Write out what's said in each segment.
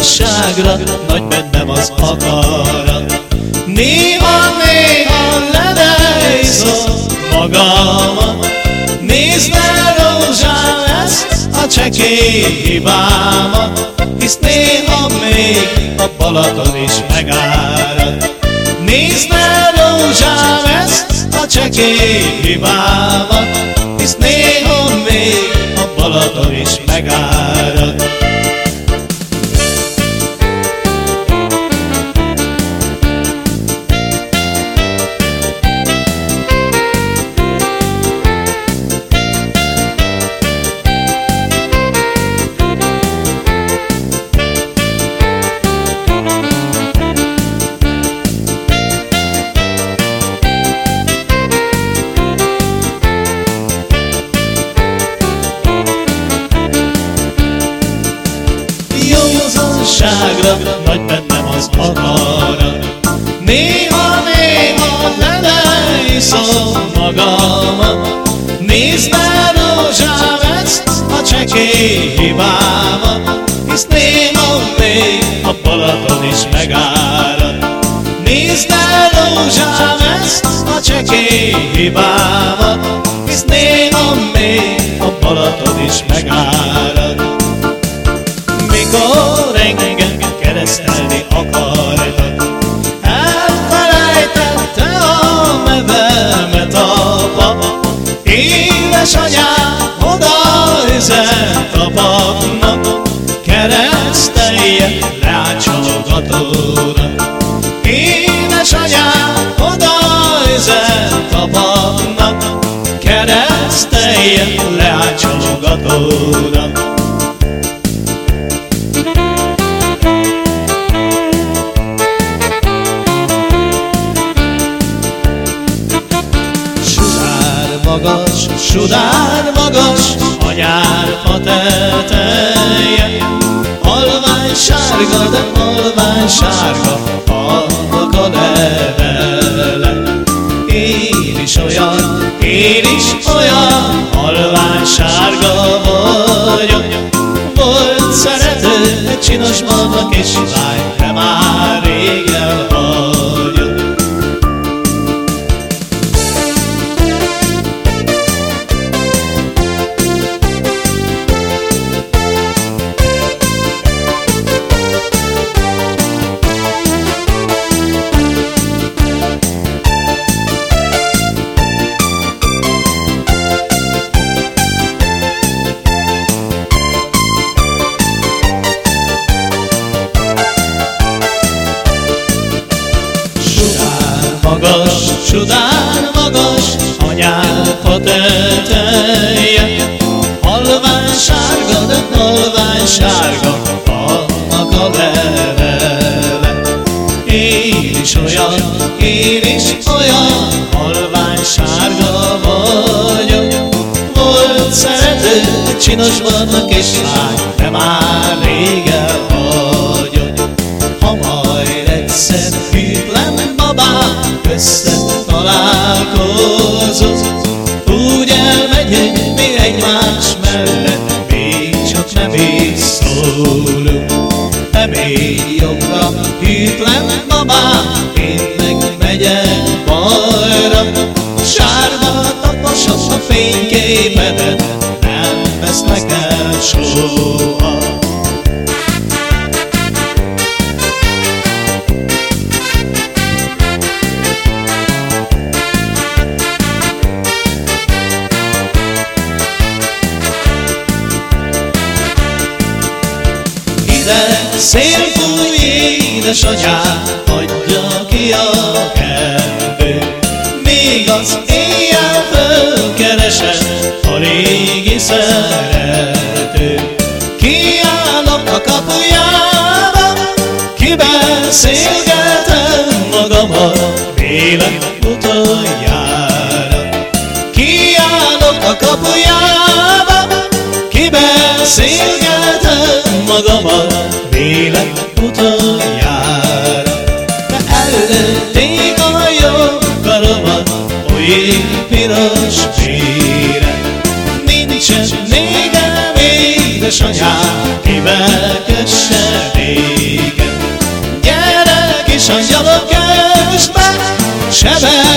józanságra, nagy bennem az akarat. Néha-néha ledejszom magamat, Nézd el, rózsám, ezt a csekély hibámat, Hisz néha még a Balaton is megárad. Nézd el, rózsám, ezt a csekély hibámat, Hisz néha még a Balaton is megárad. Józanságra, nagy bennem az akarat. Néha-néha lelejszom magamat, Nézd el, rózsám, ezt a csekély hibámat, Hisz néha még a Balaton is megárad. Nézd el, rózsám, ezt a csekély hibámat, Hisz néha még a Balaton is megárad. Mikor Keresztelje leácsolgatóra. Sudár magas, sudár magas, a nyárfa teteje. Halvány sárga, de halvány sárga, annak a levele. Én is olyan, én is halvány sárga vagyok. Volt szerető, csinos vannak és lány, de már rég elhagyott. Sudár magas, a nyálfa teteje. Halvány sárga, de halvány sárga, annak a levele. Én is olyan, én is olyan, halvány sárga vagyok. Volt szerető, csinos vannak és lány, de már rég elhagyott. Ha majd egyszer hűtlen babám össze Ide szél fúj, édesanyám, hagyja ki a kendő. Még az éjjel fölkeresem a régi szerető. Kiállok a kapujába, kibeszélgetem ég piros csére. Nincsen négem, édesanyám, kivekesse végem. Gyerek is a gyalogás, már sebek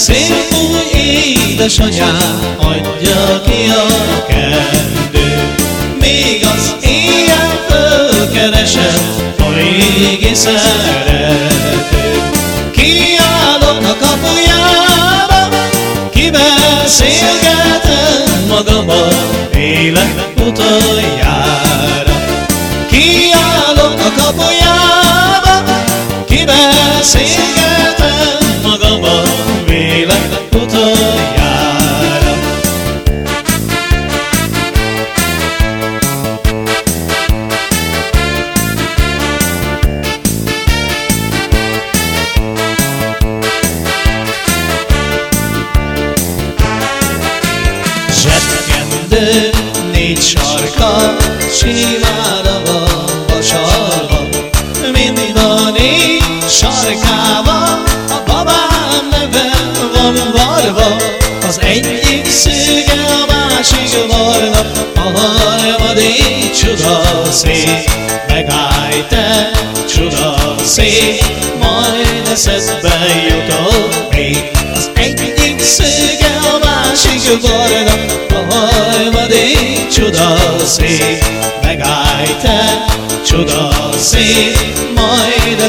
szép új édesanyám adja ki a kendő. Még az éjjel fölkeresett a régi szerető Vasalva Mind a babám neve van Az egyik szőke, a másik barna A harmadik csuda szép Megállj te, csuda Majd eszedbe jutott még. Az egyik szőke, a másik barna A harmadik csuda csuda szép Majd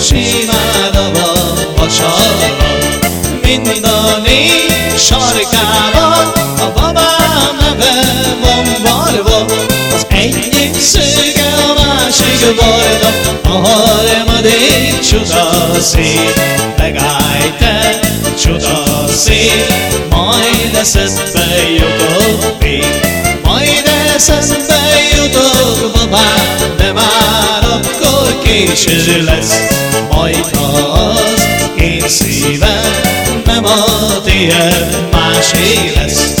Simára van vasalva Mind a négy sarkában A babám neve van varva. Az egyik szőke, a másik barna A harmadik csuda szép. Megállj te, csuda szép Majd eszedbe jutott még Majd eszedbe akkor késő lesz. Majd az én szívem nem a tiéd, másé lesz.